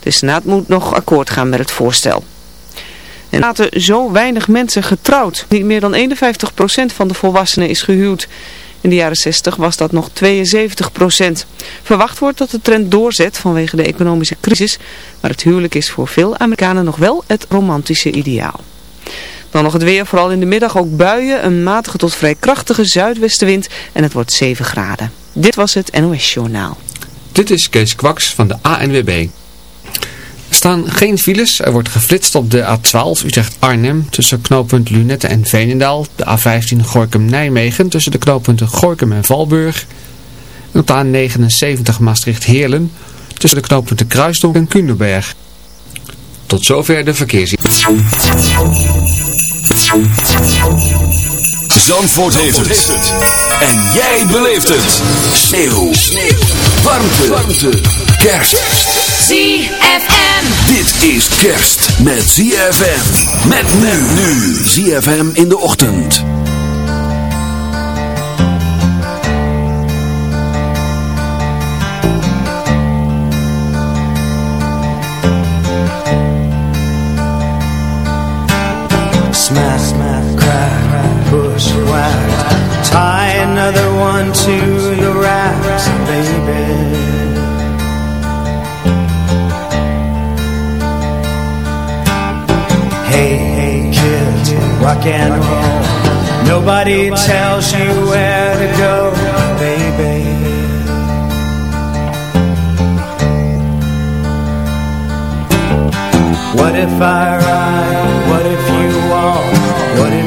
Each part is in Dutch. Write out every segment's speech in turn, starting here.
De Senaat moet nog akkoord gaan met het voorstel. En laten zo weinig mensen getrouwd. Niet meer dan 51% van de volwassenen is gehuwd. In de jaren 60 was dat nog 72 procent. Verwacht wordt dat de trend doorzet vanwege de economische crisis, maar het huwelijk is voor veel Amerikanen nog wel het romantische ideaal. Dan nog het weer, vooral in de middag ook buien, een matige tot vrij krachtige zuidwestenwind en het wordt 7 graden. Dit was het NOS Journaal. Dit is Kees Kwaks van de ANWB staan geen files. Er wordt geflitst op de A12 Utrecht-Arnhem tussen knooppunt Lunette en Veenendaal. De A15 Gorkum-Nijmegen tussen de knooppunten Gorkum en Valburg. En op de A79 Maastricht-Heerlen tussen de knooppunten Kruisdorp en Kunderberg. Tot zover de verkeers. Zandvoort heeft het. En jij beleeft het. Sneeuw. Sneeuw. Warmte. Warmte. Kerst. ZFM. Dit is kerst met ZFM. Met nu nu. ZFM in de ochtend. Smash, smash, crack, push, whack. Tie another one to the racks, baby. Hey, hey, kids, rock and roll. Nobody tells you where to go, baby. What if I ride? What if you walk? What if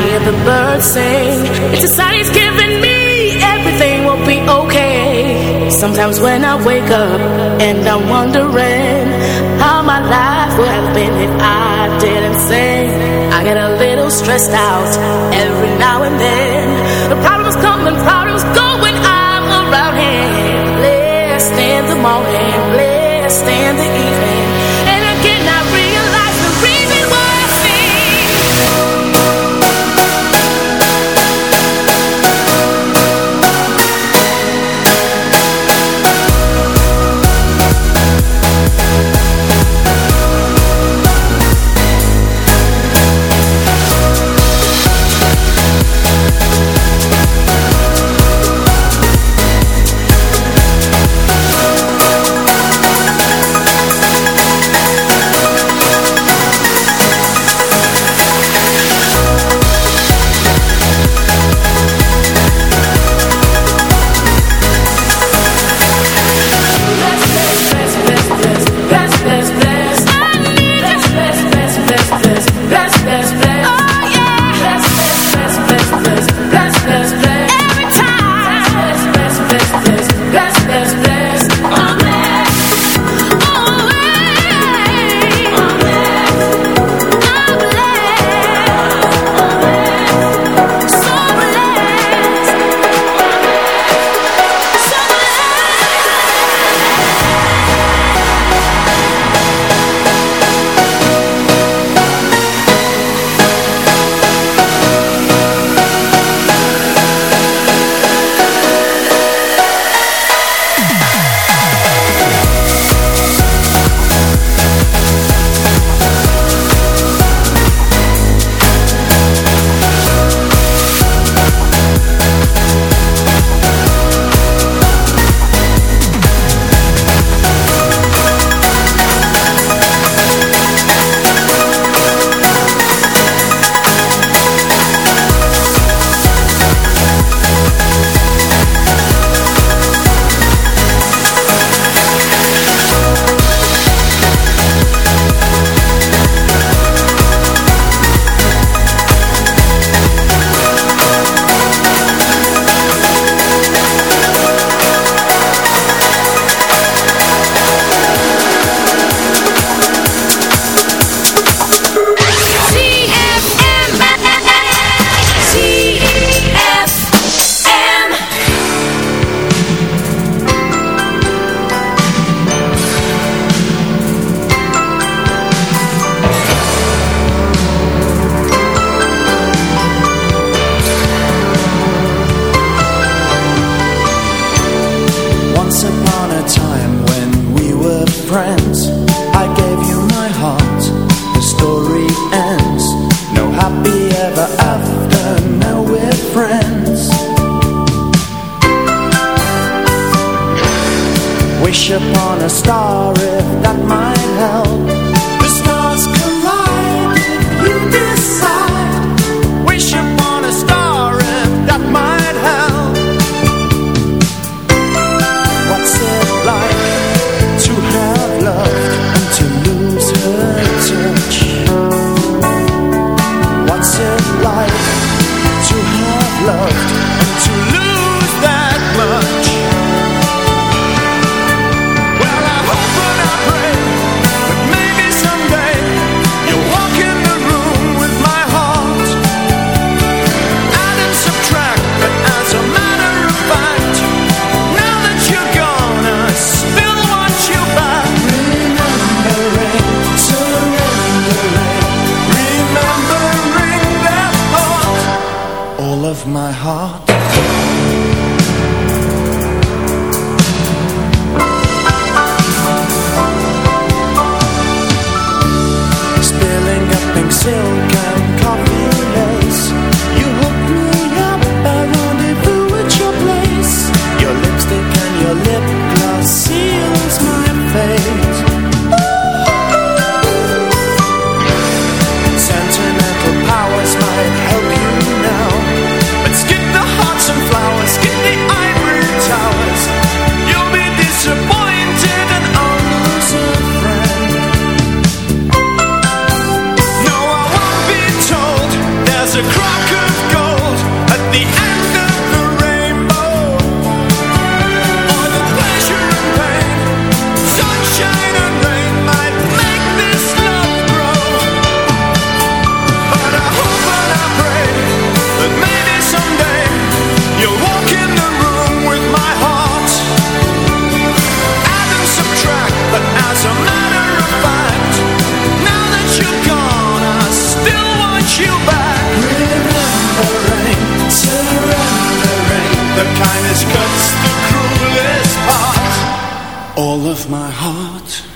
hear the birds sing. It's society's giving me everything will be okay. Sometimes when I wake up and I'm wondering How my life would have been if I didn't sing I get a little stressed out every now and then. The problems come and problems go when I'm around here. Blessed in the morning, blessed in the all of my heart.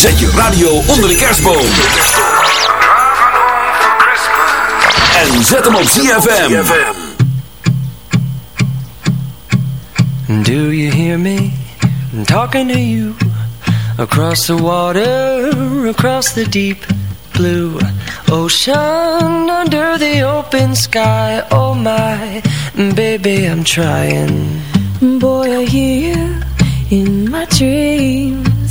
Zet je radio onder de kerstboom. En zet hem op ZFM. Do you hear me talking to you? Across the water, across the deep blue ocean, under the open sky. Oh my, baby, I'm trying. Boy, I hear you in my dreams.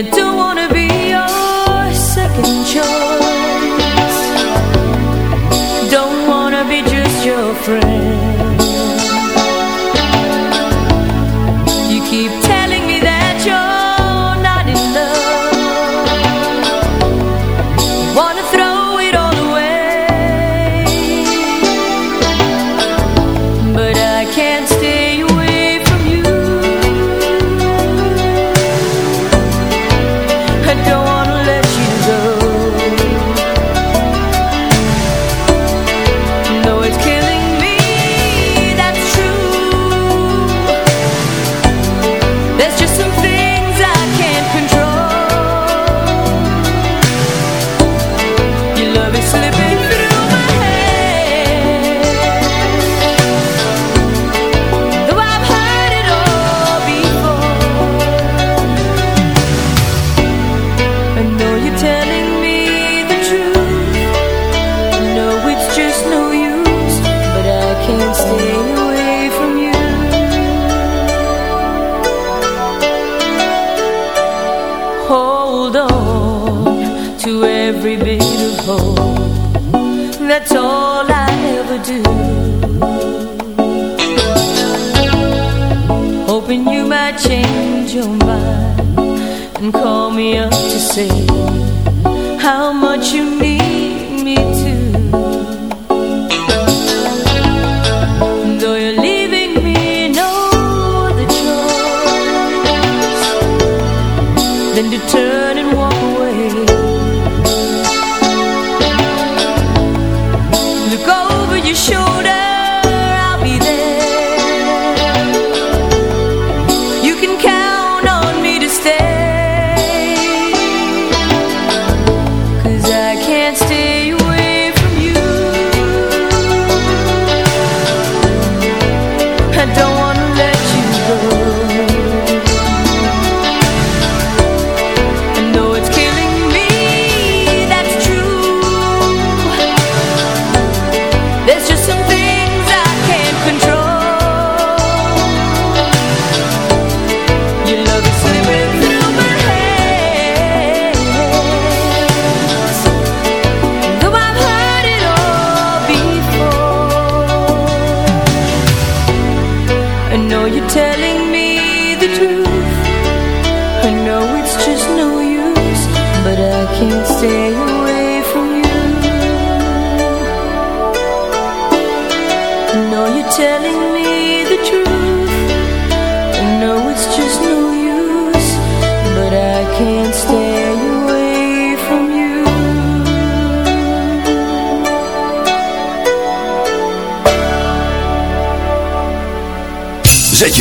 And I than to turn and walk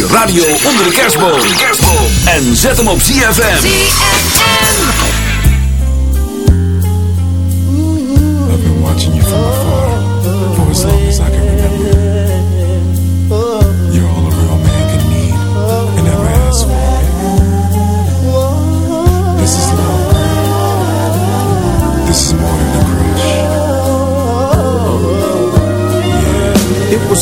radio onder de kerstboom. En zet hem op ZFM. I've been watching you from afar for as long as I can remember. You're all a real man can need and never ask for. This is love. This is more than a crush. It was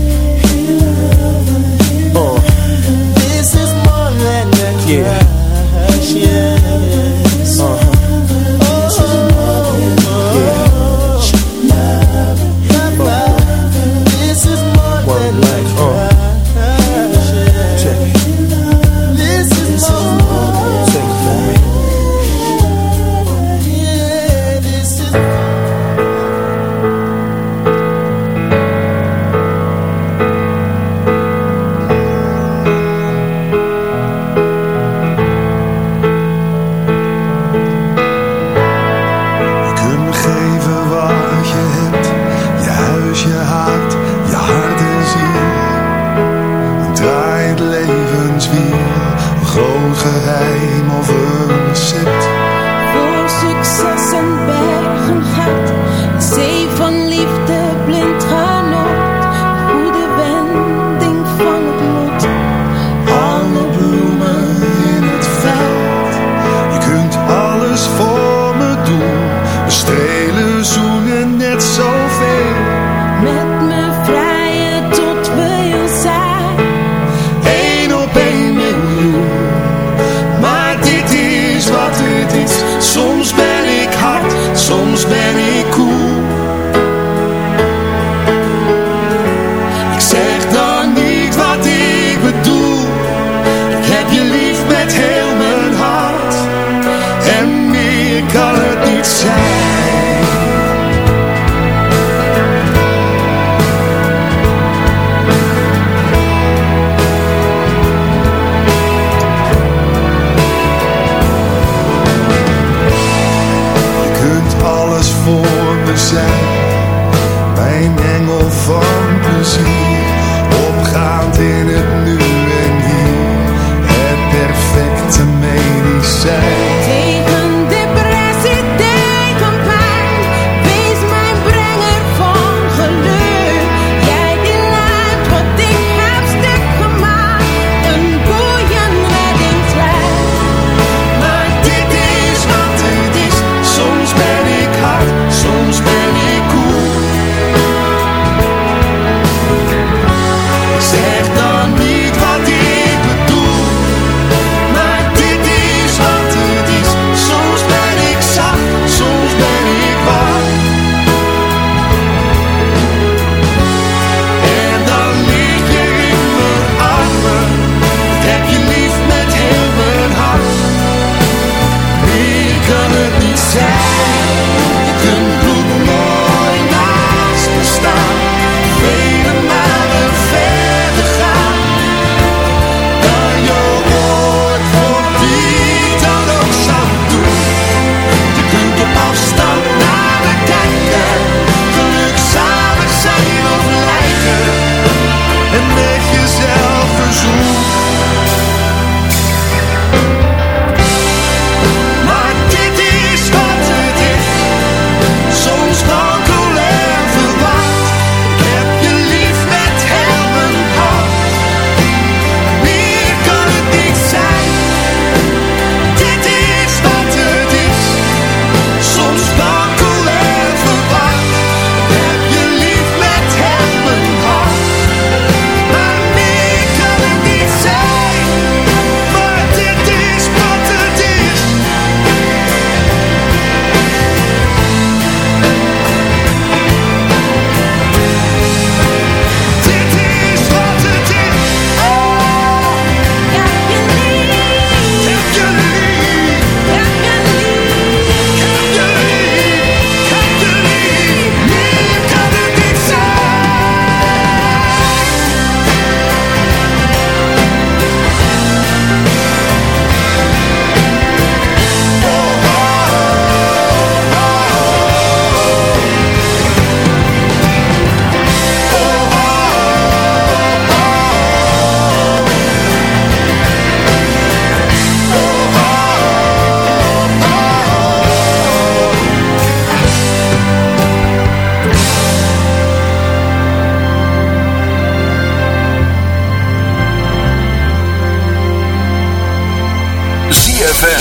than a Yeah.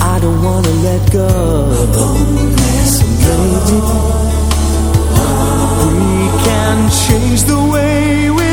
I don't wanna let go. Maybe we can change the way we.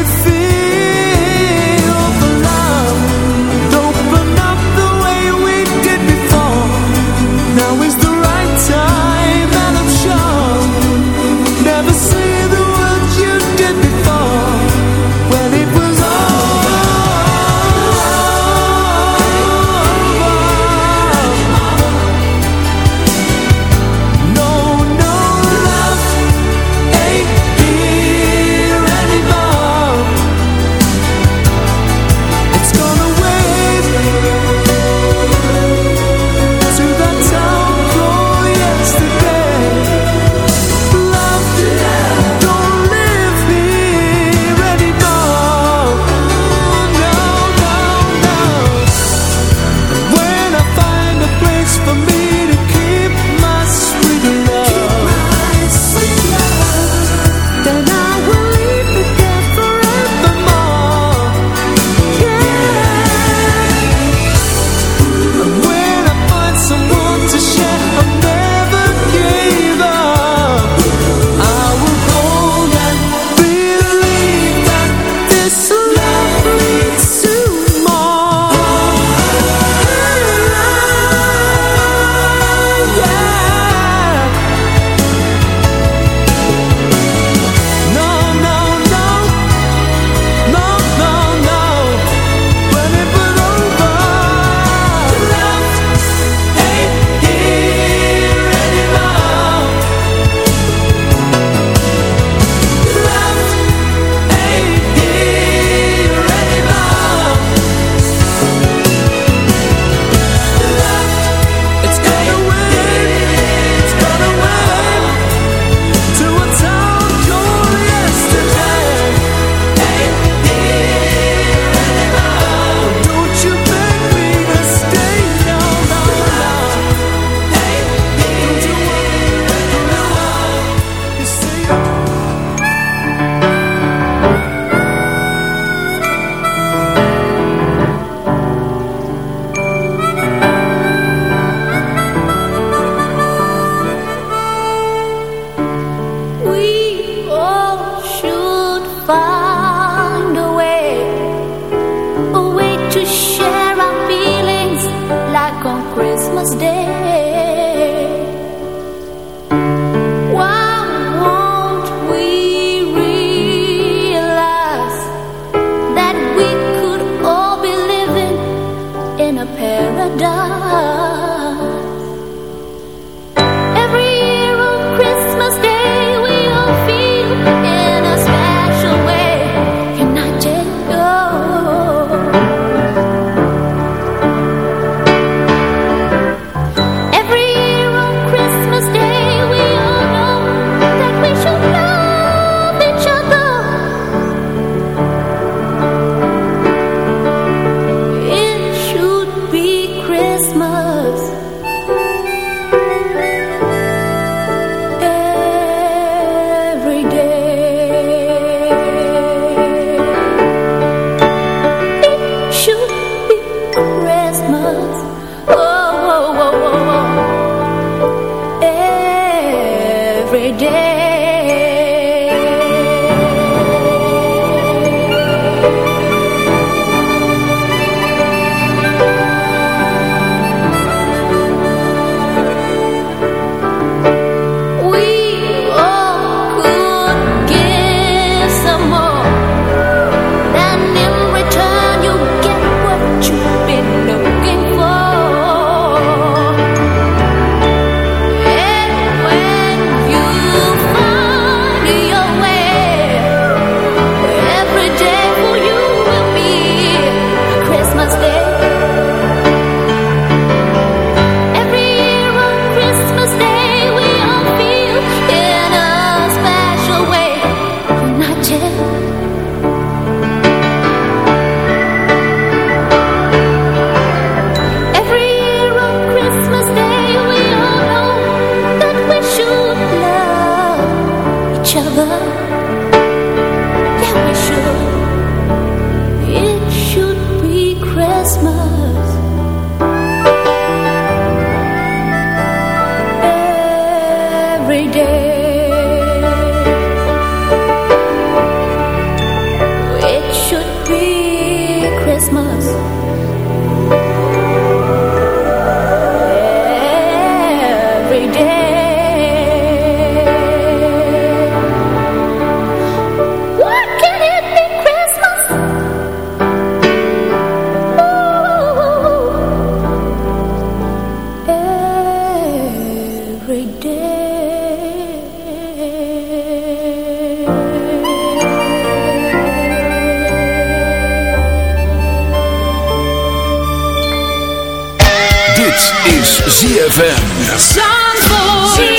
ZFM. ZFM.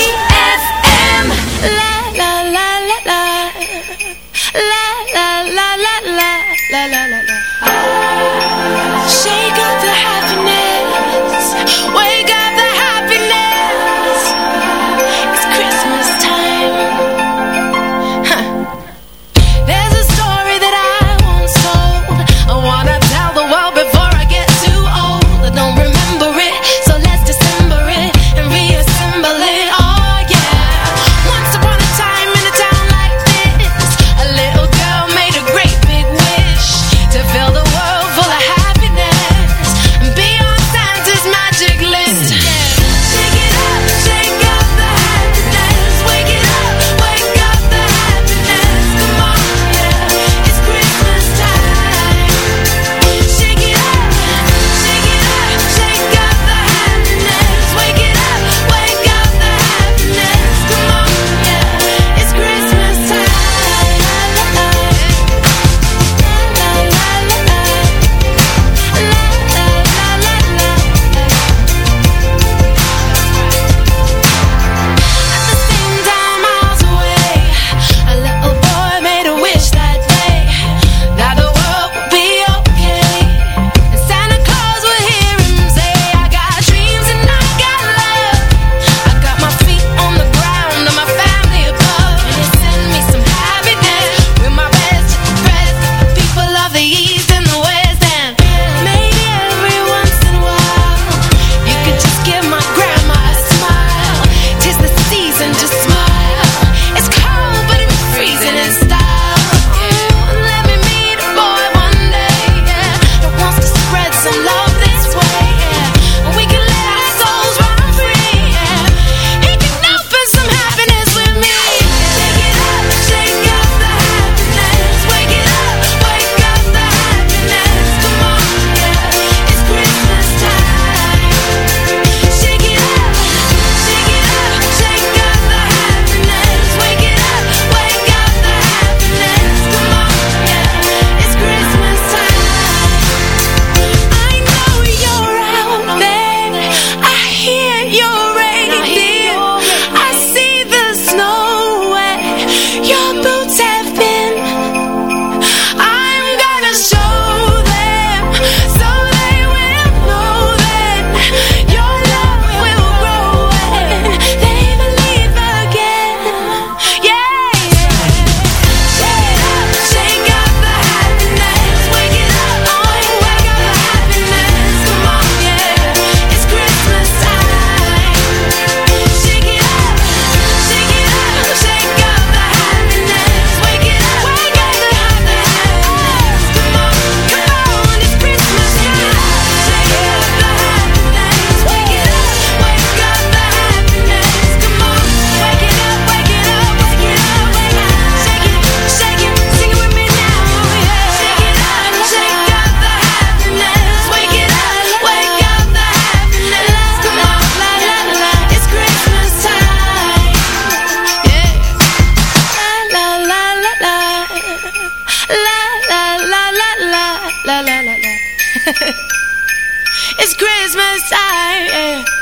it's Christmas time. Yeah.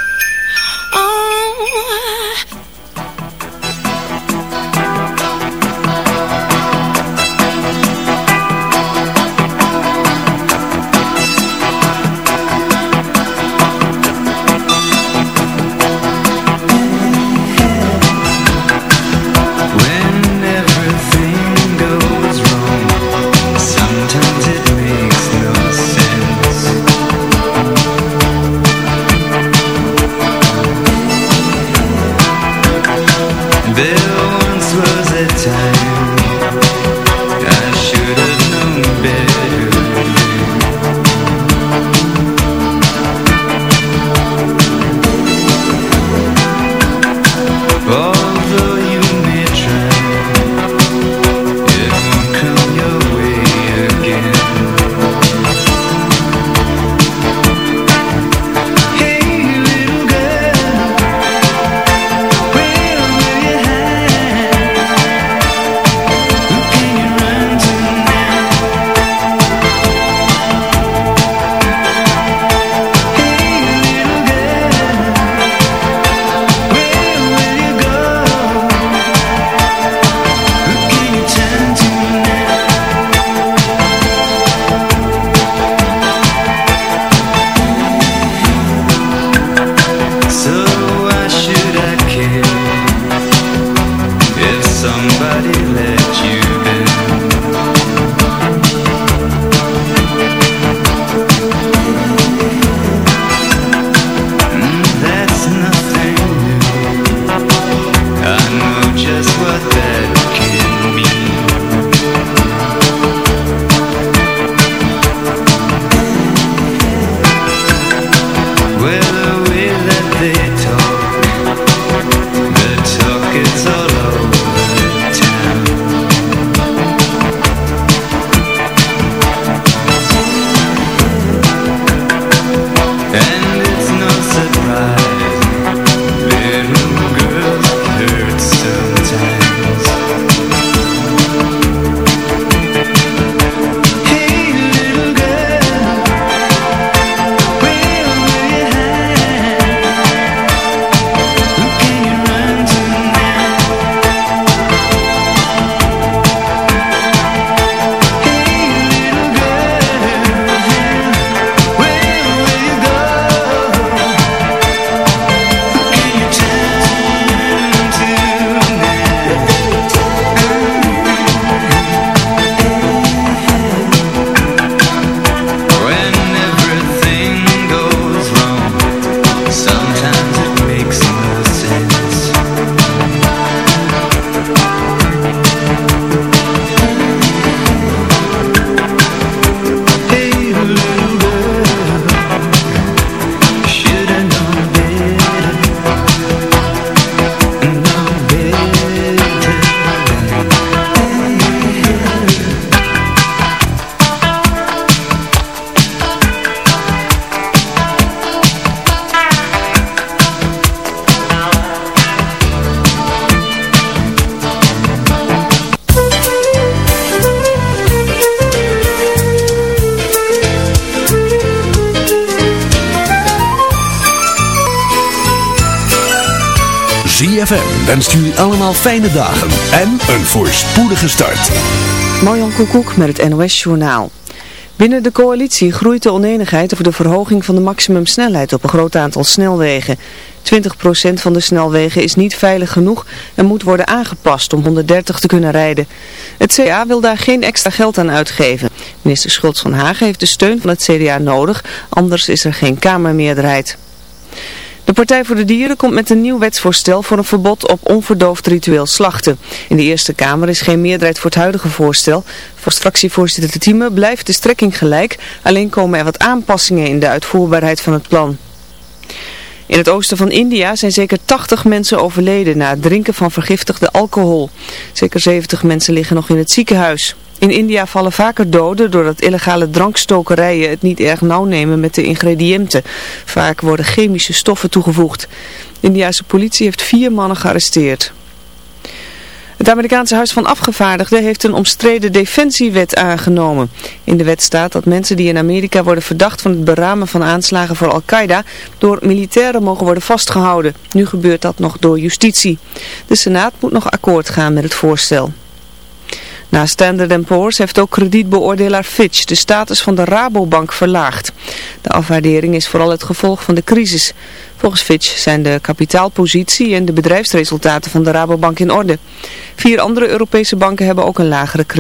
ZFM wenst jullie allemaal fijne dagen en een voorspoedige start. Marjan Koekoek met het NOS Journaal. Binnen de coalitie groeit de oneenigheid over de verhoging van de maximumsnelheid op een groot aantal snelwegen. 20% van de snelwegen is niet veilig genoeg en moet worden aangepast om 130 te kunnen rijden. Het CDA wil daar geen extra geld aan uitgeven. Minister Schultz van Hagen heeft de steun van het CDA nodig, anders is er geen Kamermeerderheid. De Partij voor de Dieren komt met een nieuw wetsvoorstel voor een verbod op onverdoofd ritueel slachten. In de Eerste Kamer is geen meerderheid voor het huidige voorstel. Volgens fractievoorzitter Thieme blijft de strekking gelijk, alleen komen er wat aanpassingen in de uitvoerbaarheid van het plan. In het oosten van India zijn zeker 80 mensen overleden na het drinken van vergiftigde alcohol. Zeker 70 mensen liggen nog in het ziekenhuis. In India vallen vaker doden doordat illegale drankstokerijen het niet erg nauw nemen met de ingrediënten. Vaak worden chemische stoffen toegevoegd. De Indiase politie heeft vier mannen gearresteerd. Het Amerikaanse Huis van Afgevaardigden heeft een omstreden defensiewet aangenomen. In de wet staat dat mensen die in Amerika worden verdacht van het beramen van aanslagen voor Al-Qaeda door militairen mogen worden vastgehouden. Nu gebeurt dat nog door justitie. De Senaat moet nog akkoord gaan met het voorstel. Na Standard Poor's heeft ook kredietbeoordelaar Fitch de status van de Rabobank verlaagd. De afwaardering is vooral het gevolg van de crisis. Volgens Fitch zijn de kapitaalpositie en de bedrijfsresultaten van de Rabobank in orde. Vier andere Europese banken hebben ook een lagere krediet.